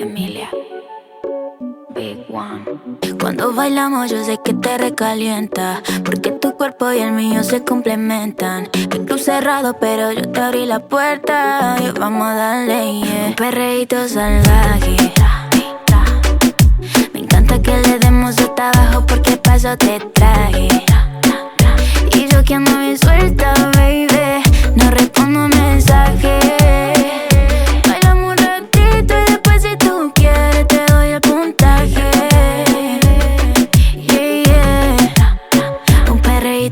Emilia. Big One. Cuando bailamos yo sé que te recalienta Porque tu cuerpo y el mío se complementan El club cerrado pero yo te abrí la puerta y vamos a darle yeah. Perreíto salvaje Me encanta que le demos hasta abajo porque paso te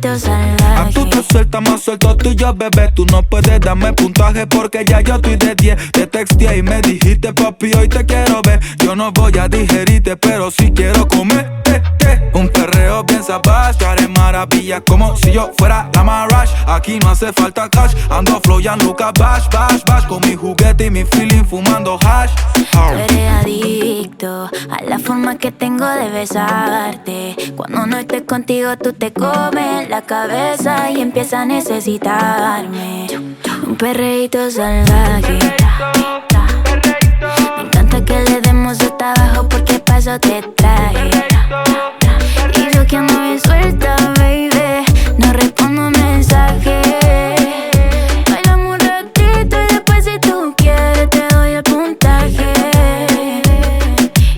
A tú te suelta más suelto tú y yo, bebé. Tú no puedes darme puntaje porque ya yo estoy de 10. Te texté y me dijiste, papi, hoy te quiero ver. Yo no voy a digerirte, pero sí quiero comer. Un perreo bien sabás, haré maravillas como si yo fuera la Marash. Aquí no hace falta cash, ando flow ya bash, bash, bash. Con mi juguete y mi feeling fumando hash. Tú eres adicto a la forma que tengo de besarte. Cuando no estoy contigo, tú te comes la cabeza y empiezas a necesitarme. Un perreíto salvaje. Me encanta que le demos hasta abajo porque paso te traje. Que ando bien suelta, baby, no respondo mensajes. Bailamos un ratito y después si tú quieres te doy el puntaje.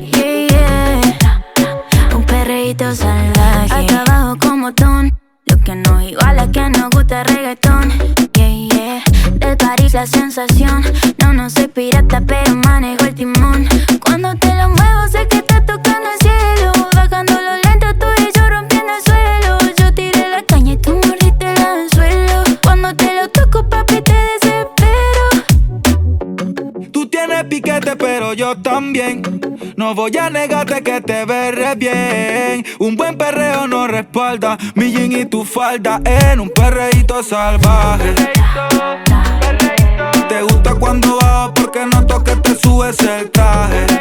Yeah, yeah. Un perreíto salvaje. Hasta abajo como ton. Lo que no iguala que nos gusta reggaetón. Yeah, yeah. Del París la sensación. No, no soy pirata, pero manejo el timón. Pero yo también. No voy a negarte que te veré bien. Un buen perreo no respalda mi jean y tu falda en un perreíto salvaje. Te gusta cuando bajo porque noto que te subes el traje.